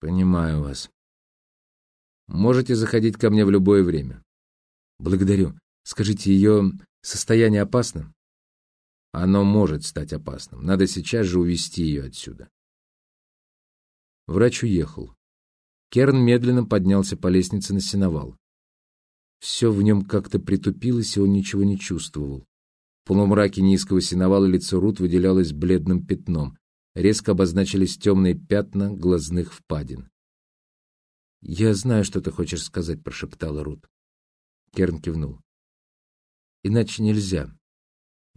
Понимаю вас. Можете заходить ко мне в любое время. Благодарю. Скажите, ее состояние опасно? Оно может стать опасным. Надо сейчас же увести ее отсюда. Врач уехал. Керн медленно поднялся по лестнице на сеновал. Все в нем как-то притупилось, и он ничего не чувствовал. В полумраке низкого сеновала лицо Рут выделялось бледным пятном. Резко обозначились темные пятна глазных впадин. «Я знаю, что ты хочешь сказать», — прошептала Рут. Керн кивнул. «Иначе нельзя.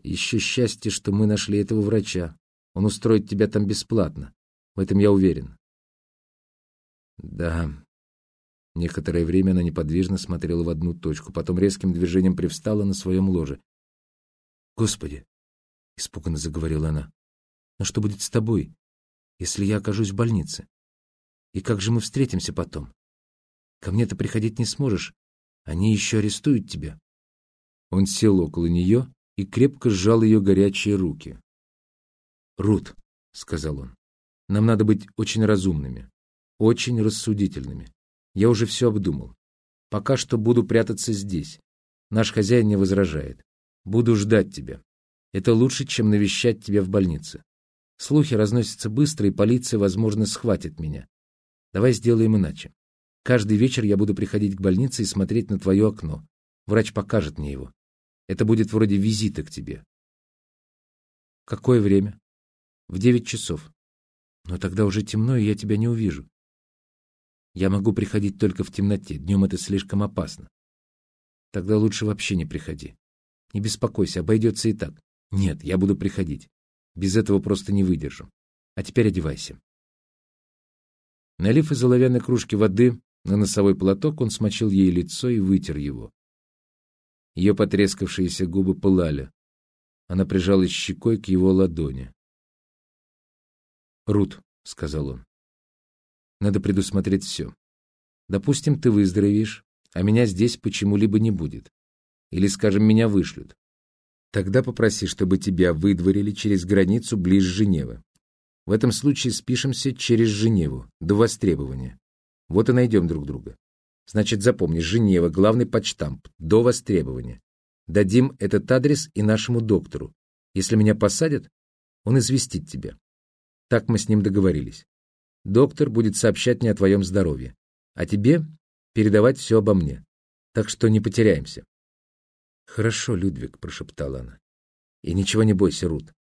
Еще счастье, что мы нашли этого врача. Он устроит тебя там бесплатно. В этом я уверен». «Да». Некоторое время она неподвижно смотрела в одну точку, потом резким движением привстала на своем ложе. «Господи!» — испуганно заговорила она. «Но что будет с тобой, если я окажусь в больнице? И как же мы встретимся потом? Ко мне ты приходить не сможешь. Они еще арестуют тебя. Он сел около нее и крепко сжал ее горячие руки. «Рут», — сказал он, — «нам надо быть очень разумными, очень рассудительными. Я уже все обдумал. Пока что буду прятаться здесь. Наш хозяин не возражает. Буду ждать тебя. Это лучше, чем навещать тебя в больнице. Слухи разносятся быстро, и полиция, возможно, схватит меня. Давай сделаем иначе. Каждый вечер я буду приходить к больнице и смотреть на твое окно. Врач покажет мне его. Это будет вроде визита к тебе. Какое время? В девять часов. Но тогда уже темно, и я тебя не увижу. Я могу приходить только в темноте. Днем это слишком опасно. Тогда лучше вообще не приходи. Не беспокойся, обойдется и так. Нет, я буду приходить. Без этого просто не выдержу. А теперь одевайся. Налив из оловянной кружки воды на носовой платок, он смочил ей лицо и вытер его. Ее потрескавшиеся губы пылали. Она прижалась щекой к его ладони. «Рут», — сказал он, — «надо предусмотреть все. Допустим, ты выздоровеешь, а меня здесь почему-либо не будет. Или, скажем, меня вышлют. Тогда попроси, чтобы тебя выдворили через границу близ Женевы. В этом случае спишемся через Женеву, до востребования. Вот и найдем друг друга. Значит, запомни, Женева, главный почтамп, до востребования. Дадим этот адрес и нашему доктору. Если меня посадят, он известит тебя. Так мы с ним договорились. Доктор будет сообщать мне о твоем здоровье, а тебе передавать все обо мне. Так что не потеряемся. Хорошо, Людвиг, прошептала она. И ничего не бойся, Рут.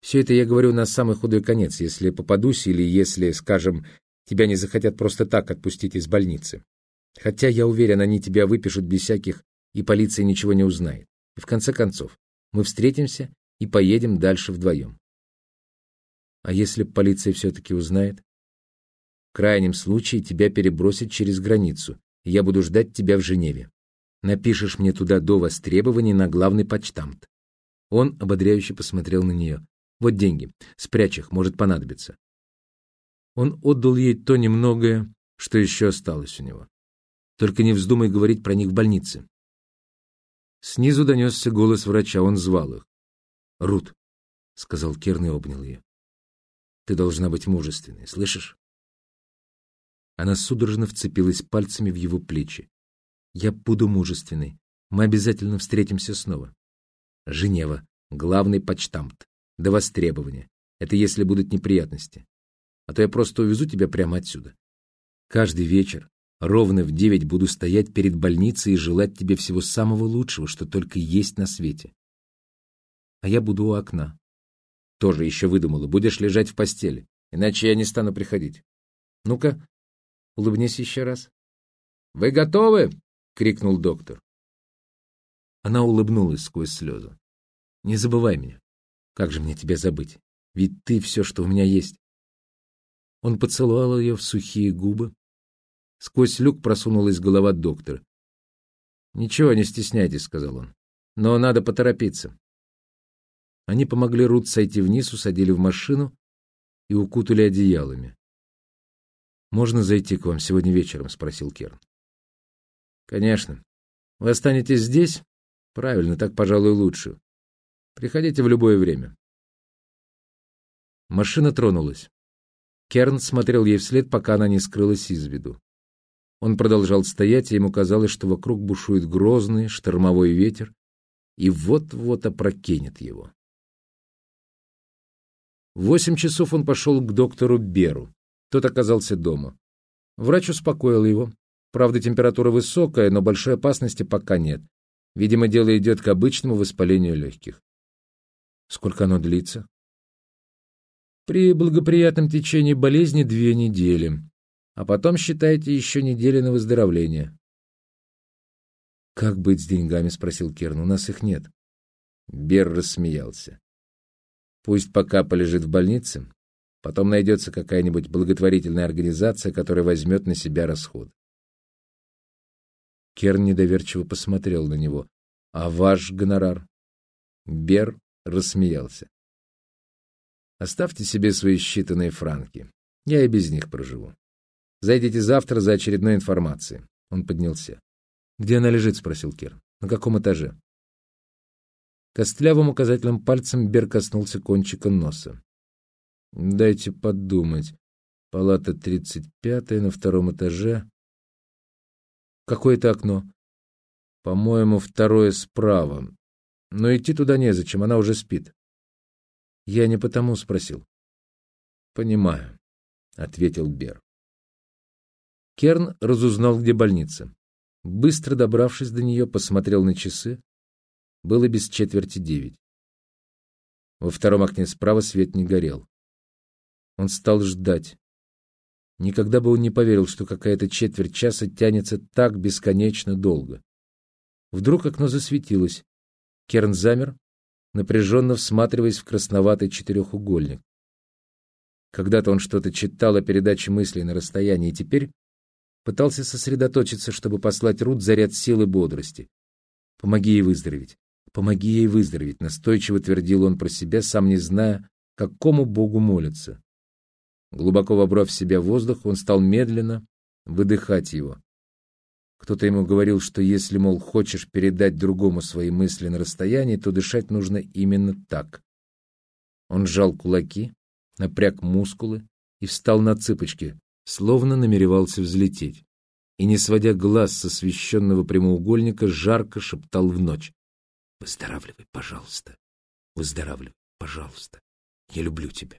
Все это я говорю на самый худой конец, если попадусь или если, скажем, тебя не захотят просто так отпустить из больницы. Хотя, я уверен, они тебя выпишут без всяких, и полиция ничего не узнает. И в конце концов, мы встретимся и поедем дальше вдвоем. А если полиция все-таки узнает? В крайнем случае тебя перебросят через границу, и я буду ждать тебя в Женеве. Напишешь мне туда до востребования на главный почтамт. Он ободряюще посмотрел на нее. Вот деньги. Спрячь их, может понадобиться. Он отдал ей то немногое, что еще осталось у него. Только не вздумай говорить про них в больнице. Снизу донесся голос врача, он звал их. «Рут», — сказал Керн и обнял ее. «Ты должна быть мужественной, слышишь?» Она судорожно вцепилась пальцами в его плечи. «Я буду мужественной. Мы обязательно встретимся снова». Женева, главный почтамт до востребования. Это если будут неприятности. А то я просто увезу тебя прямо отсюда. Каждый вечер ровно в девять буду стоять перед больницей и желать тебе всего самого лучшего, что только есть на свете. А я буду у окна. Тоже еще выдумала. Будешь лежать в постели. Иначе я не стану приходить. Ну-ка, улыбнись еще раз. «Вы готовы?» — крикнул доктор. Она улыбнулась сквозь слезы. «Не забывай меня. Как же мне тебя забыть? Ведь ты все, что у меня есть. Он поцеловал ее в сухие губы. Сквозь люк просунулась голова доктора. «Ничего, не стесняйтесь», — сказал он. «Но надо поторопиться». Они помогли Рут сойти вниз, усадили в машину и укутали одеялами. «Можно зайти к вам сегодня вечером?» — спросил Керн. «Конечно. Вы останетесь здесь? Правильно, так, пожалуй, лучше. Приходите в любое время. Машина тронулась. Керн смотрел ей вслед, пока она не скрылась из виду. Он продолжал стоять, и ему казалось, что вокруг бушует грозный штормовой ветер, и вот-вот опрокинет его. В восемь часов он пошел к доктору Беру. Тот оказался дома. Врач успокоил его. Правда, температура высокая, но большой опасности пока нет. Видимо, дело идет к обычному воспалению легких. Сколько оно длится? При благоприятном течении болезни две недели. А потом считайте еще недели на выздоровление. «Как быть с деньгами?» — спросил Керн. «У нас их нет». Бер рассмеялся. «Пусть пока полежит в больнице, потом найдется какая-нибудь благотворительная организация, которая возьмет на себя расход». Керн недоверчиво посмотрел на него. «А ваш гонорар?» Бер рассмеялся. «Оставьте себе свои считанные франки. Я и без них проживу. Зайдите завтра за очередной информацией». Он поднялся. «Где она лежит?» — спросил Кир. «На каком этаже?» Костлявым указательным пальцем Бер коснулся кончика носа. «Дайте подумать. Палата тридцать пятая на втором этаже. Какое это окно?» «По-моему, второе справа. Но идти туда незачем, она уже спит». «Я не потому спросил». «Понимаю», — ответил Бер. Керн разузнал, где больница. Быстро добравшись до нее, посмотрел на часы. Было без четверти девять. Во втором окне справа свет не горел. Он стал ждать. Никогда бы он не поверил, что какая-то четверть часа тянется так бесконечно долго. Вдруг окно засветилось. Керн замер, напряженно всматриваясь в красноватый четырехугольник. Когда-то он что-то читал о передаче мыслей на расстоянии, и теперь Пытался сосредоточиться, чтобы послать Рут заряд силы бодрости. «Помоги ей выздороветь! Помоги ей выздороветь!» Настойчиво твердил он про себя, сам не зная, какому богу молиться. Глубоко вобрав в себя воздух, он стал медленно выдыхать его. Кто-то ему говорил, что если, мол, хочешь передать другому свои мысли на расстоянии, то дышать нужно именно так. Он сжал кулаки, напряг мускулы и встал на цыпочки, словно намеревался взлететь, и, не сводя глаз со священного прямоугольника, жарко шептал в ночь. «Выздоравливай, пожалуйста, выздоравливай, пожалуйста, я люблю тебя».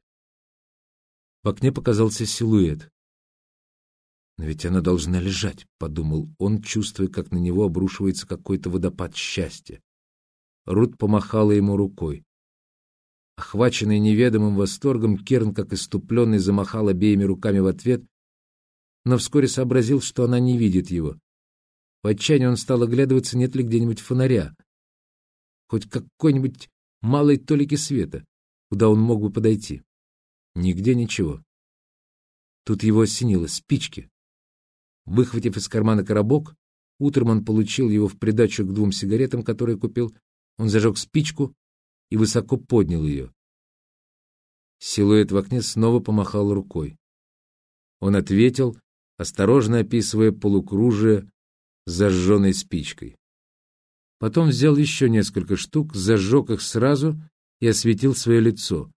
В окне показался силуэт. «Но ведь она должна лежать», — подумал он, чувствуя, как на него обрушивается какой-то водопад счастья. Рут помахала ему рукой. Охваченный неведомым восторгом, Керн, как иступленный, замахал обеими руками в ответ, но вскоре сообразил, что она не видит его. В отчаянии он стал оглядываться, нет ли где-нибудь фонаря, хоть какой-нибудь малой толики света, куда он мог бы подойти. Нигде ничего. Тут его осенило спички. Выхватив из кармана коробок, утром он получил его в придачу к двум сигаретам, которые купил. Он зажег спичку и высоко поднял ее. Силуэт в окне снова помахал рукой. Он ответил осторожно описывая полукружие зажженной спичкой. Потом взял еще несколько штук, зажег их сразу и осветил свое лицо.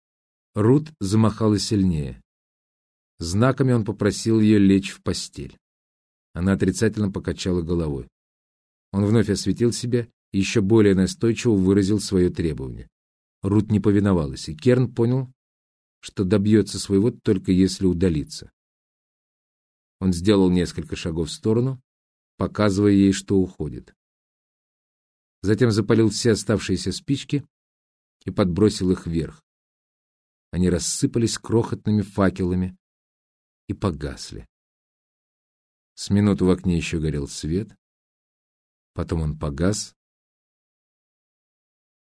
Рут замахала сильнее. Знаками он попросил ее лечь в постель. Она отрицательно покачала головой. Он вновь осветил себя и еще более настойчиво выразил свое требование. Рут не повиновалась, и Керн понял, что добьется своего только если удалится. Он сделал несколько шагов в сторону, показывая ей, что уходит. Затем запалил все оставшиеся спички и подбросил их вверх. Они рассыпались крохотными факелами и погасли. С минуту в окне еще горел свет, потом он погас,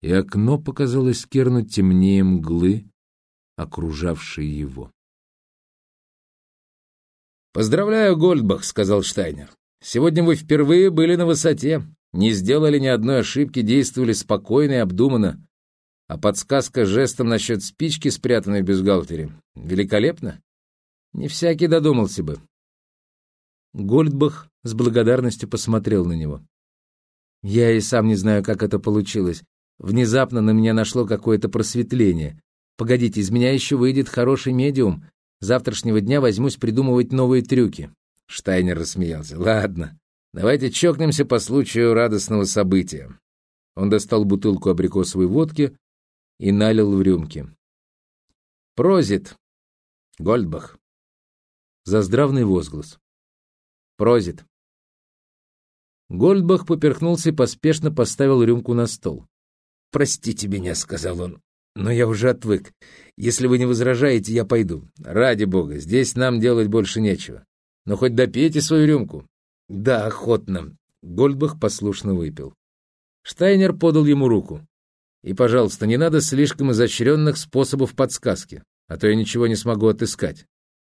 и окно показалось Керну темнее мглы, окружавшей его. «Поздравляю, Гольдбах», — сказал Штайнер. «Сегодня вы впервые были на высоте, не сделали ни одной ошибки, действовали спокойно и обдуманно. А подсказка жестом насчет спички, спрятанной в бюстгальтере, великолепно. Не всякий додумался бы». Гольдбах с благодарностью посмотрел на него. «Я и сам не знаю, как это получилось. Внезапно на меня нашло какое-то просветление. Погодите, из меня еще выйдет хороший медиум, завтрашнего дня возьмусь придумывать новые трюки. Штайнер рассмеялся. Ладно, давайте чокнемся по случаю радостного события. Он достал бутылку абрикосовой водки и налил в рюмки. Прозит, Гольдбах. За здравный возглас. Прозит. Гольдбах поперхнулся и поспешно поставил рюмку на стол. «Простите меня», — сказал он, — «но я уже отвык. Если вы не возражаете, я пойду. Ради бога, здесь нам делать больше нечего. Но хоть допейте свою рюмку». «Да, охотно». Гольдбах послушно выпил. Штайнер подал ему руку. «И, пожалуйста, не надо слишком изощренных способов подсказки, а то я ничего не смогу отыскать».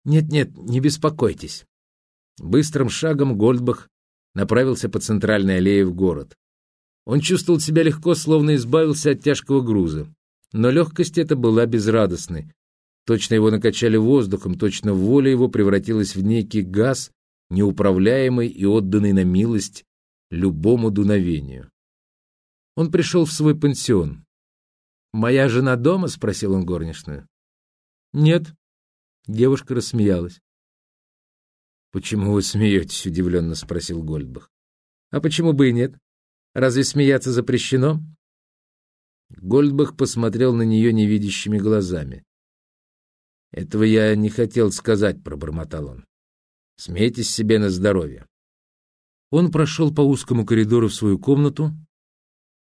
«Нет-нет, не беспокойтесь». Быстрым шагом Гольдбах направился по центральной аллее в город. Он чувствовал себя легко, словно избавился от тяжкого груза. Но легкость эта была безрадостной. Точно его накачали воздухом, точно воля его превратилась в некий газ, неуправляемый и отданный на милость любому дуновению. Он пришел в свой пансион. «Моя жена дома?» — спросил он горничную. «Нет». Девушка рассмеялась. «Почему вы смеетесь?» — удивленно спросил Гольдбах. «А почему бы и нет? Разве смеяться запрещено?» Гольдбах посмотрел на нее невидящими глазами. «Этого я не хотел сказать», — пробормотал он. «Смейтесь себе на здоровье». Он прошел по узкому коридору в свою комнату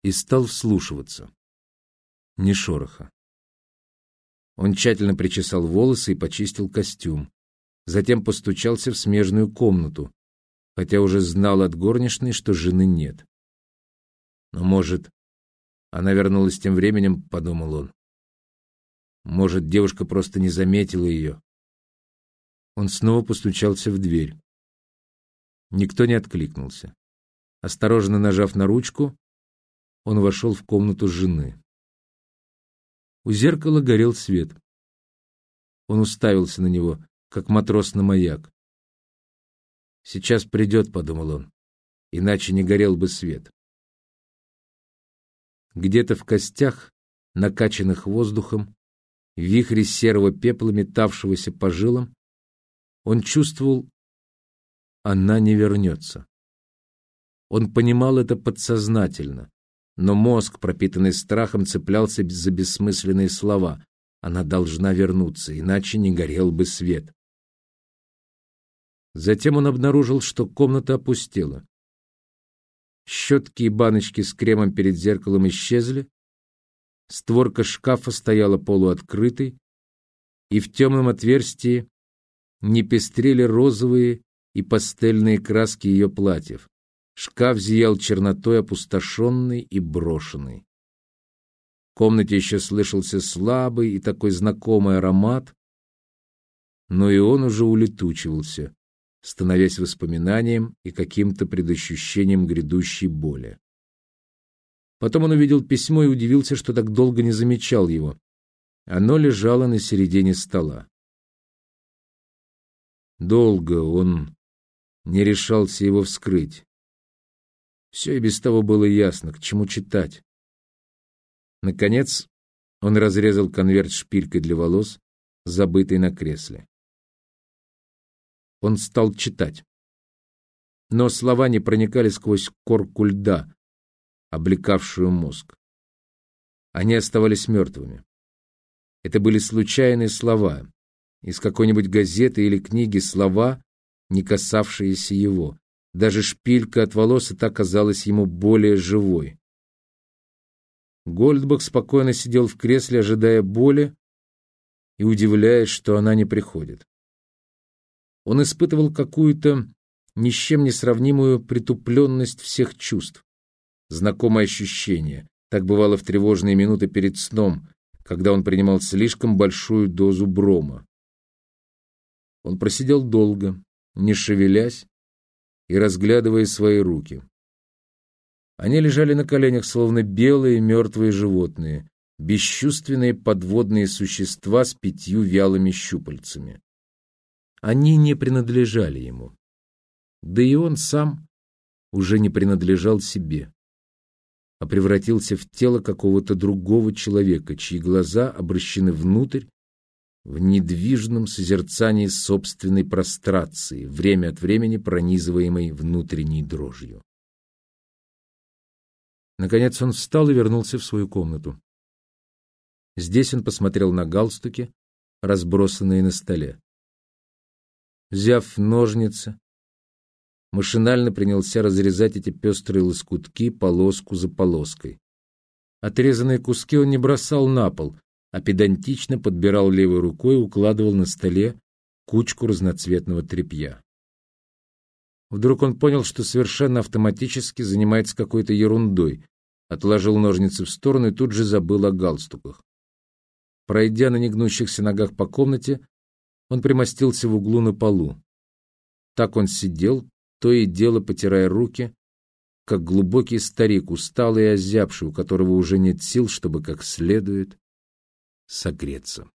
и стал вслушиваться. Ни шороха. Он тщательно причесал волосы и почистил костюм затем постучался в смежную комнату, хотя уже знал от горничной, что жены нет. Но, может, она вернулась тем временем, подумал он. Может, девушка просто не заметила ее. Он снова постучался в дверь. Никто не откликнулся. Осторожно нажав на ручку, он вошел в комнату жены. У зеркала горел свет. Он уставился на него как матрос на маяк. «Сейчас придет», — подумал он, — «иначе не горел бы свет». Где-то в костях, накачанных воздухом, в вихре серого пепла, метавшегося по жилам, он чувствовал, она не вернется. Он понимал это подсознательно, но мозг, пропитанный страхом, цеплялся за бессмысленные слова. Она должна вернуться, иначе не горел бы свет. Затем он обнаружил, что комната опустела. Щетки и баночки с кремом перед зеркалом исчезли, створка шкафа стояла полуоткрытой, и в темном отверстии не пестрели розовые и пастельные краски ее платьев. Шкаф зиял чернотой опустошенный и брошенный. В комнате еще слышался слабый и такой знакомый аромат, но и он уже улетучивался, становясь воспоминанием и каким-то предощущением грядущей боли. Потом он увидел письмо и удивился, что так долго не замечал его. Оно лежало на середине стола. Долго он не решался его вскрыть. Все и без того было ясно, к чему читать. Наконец он разрезал конверт шпилькой для волос, забытый на кресле. Он стал читать. Но слова не проникали сквозь корку льда, облекавшую мозг. Они оставались мертвыми. Это были случайные слова, из какой-нибудь газеты или книги слова, не касавшиеся его. Даже шпилька от волос и так казалась ему более живой. Гольдбах спокойно сидел в кресле, ожидая боли и удивляясь, что она не приходит. Он испытывал какую-то ни с чем не сравнимую притупленность всех чувств. Знакомое ощущение. Так бывало в тревожные минуты перед сном, когда он принимал слишком большую дозу брома. Он просидел долго, не шевелясь и разглядывая свои руки. Они лежали на коленях, словно белые мертвые животные, бесчувственные подводные существа с пятью вялыми щупальцами. Они не принадлежали ему. Да и он сам уже не принадлежал себе, а превратился в тело какого-то другого человека, чьи глаза обращены внутрь, в недвижном созерцании собственной прострации, время от времени пронизываемой внутренней дрожью. Наконец он встал и вернулся в свою комнату. Здесь он посмотрел на галстуки, разбросанные на столе. Взяв ножницы, машинально принялся разрезать эти пестрые лоскутки полоску за полоской. Отрезанные куски он не бросал на пол, а педантично подбирал левой рукой и укладывал на столе кучку разноцветного тряпья. Вдруг он понял, что совершенно автоматически занимается какой-то ерундой, отложил ножницы в сторону и тут же забыл о галстуках. Пройдя на негнущихся ногах по комнате, он примостился в углу на полу. Так он сидел, то и дело потирая руки, как глубокий старик, усталый и озябший, у которого уже нет сил, чтобы как следует согреться.